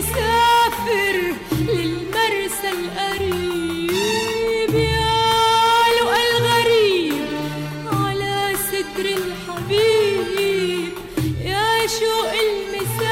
مسافر للمرسى القريب يا لقى الغريب على ستر الحبيب يا شوق المسافر